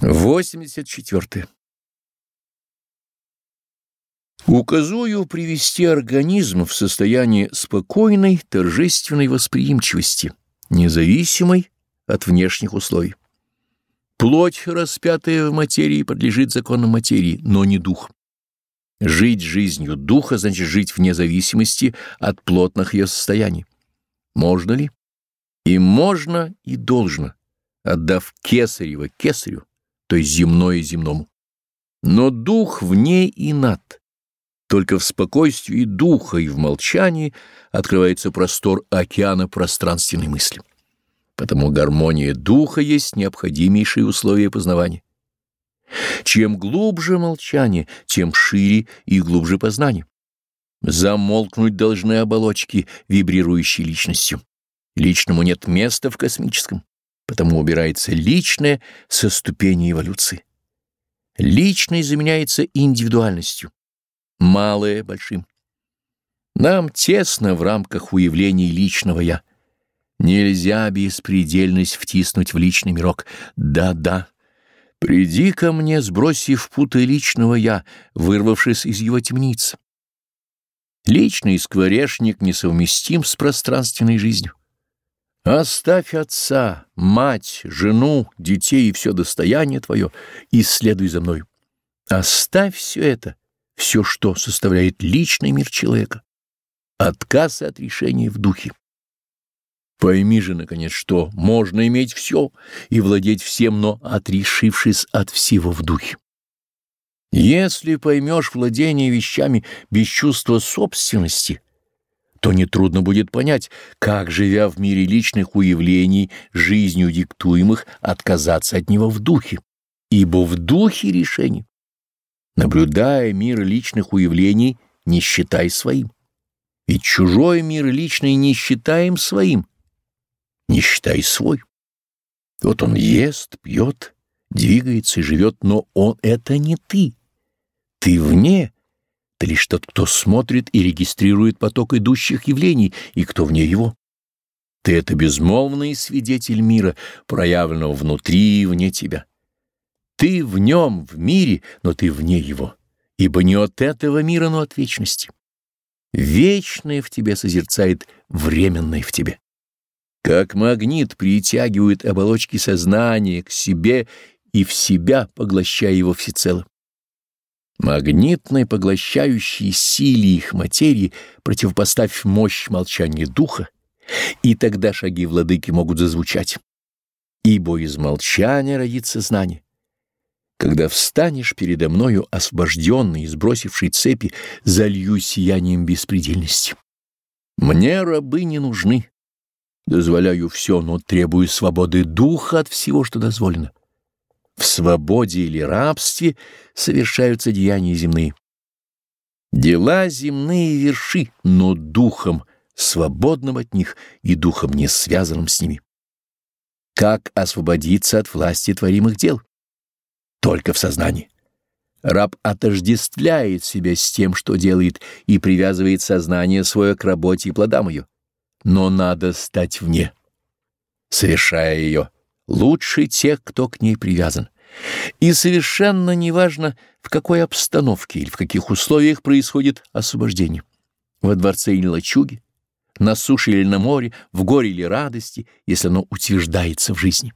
84. Указую привести организм в состояние спокойной, торжественной восприимчивости, независимой от внешних условий. Плоть, распятая в материи, подлежит законам материи, но не дух. Жить жизнью духа значит жить вне зависимости от плотных ее состояний. Можно ли? И можно, и должно, отдав кесарево кесарю, то есть земное земному. Но дух вне и над. Только в спокойствии духа и в молчании открывается простор океана пространственной мысли. Потому гармония духа есть необходимейшее условие познавания. Чем глубже молчание, тем шире и глубже познание. Замолкнуть должны оболочки, вибрирующие личностью. Личному нет места в космическом потому убирается личное со ступени эволюции. Личное заменяется индивидуальностью, малое — большим. Нам тесно в рамках уявлений личного «я». Нельзя беспредельность втиснуть в личный мирок. Да-да. Приди ко мне, сбросив путы личного «я», вырвавшись из его темницы. Личный скворечник несовместим с пространственной жизнью. Оставь отца, мать, жену, детей и все достояние твое, и следуй за мной. Оставь все это, все, что составляет личный мир человека. Отказ от решения в духе. Пойми же, наконец, что можно иметь все и владеть всем, но отрешившись от всего в духе. Если поймешь владение вещами без чувства собственности — то нетрудно будет понять, как, живя в мире личных уявлений, жизнью диктуемых, отказаться от него в духе, ибо в духе решение. Наблюдая мир личных уявлений, не считай своим. Ведь чужой мир личный не считаем своим, не считай свой. Вот он ест, пьет, двигается и живет, но он — это не ты. Ты вне — ты лишь тот, кто смотрит и регистрирует поток идущих явлений, и кто вне его. Ты — это безмолвный свидетель мира, проявленного внутри и вне тебя. Ты в нем, в мире, но ты вне его, ибо не от этого мира, но от вечности. Вечное в тебе созерцает временное в тебе. Как магнит притягивает оболочки сознания к себе и в себя, поглощая его всецело магнитной поглощающей силе их материи противопоставь мощь молчания духа, и тогда шаги владыки могут зазвучать. Ибо из молчания родится знание. Когда встанешь передо мною, освобожденный и сбросивший цепи, залью сиянием беспредельности. Мне рабы не нужны. Дозволяю все, но требую свободы духа от всего, что дозволено в свободе или рабстве совершаются деяния земные. Дела земные верши, но духом, свободным от них и духом не связанным с ними. Как освободиться от власти творимых дел? Только в сознании. Раб отождествляет себя с тем, что делает, и привязывает сознание свое к работе и плодам ее. Но надо стать вне, совершая ее лучше тех, кто к ней привязан. И совершенно неважно, в какой обстановке или в каких условиях происходит освобождение. Во дворце или лачуге, на суше или на море, в горе или радости, если оно утверждается в жизни.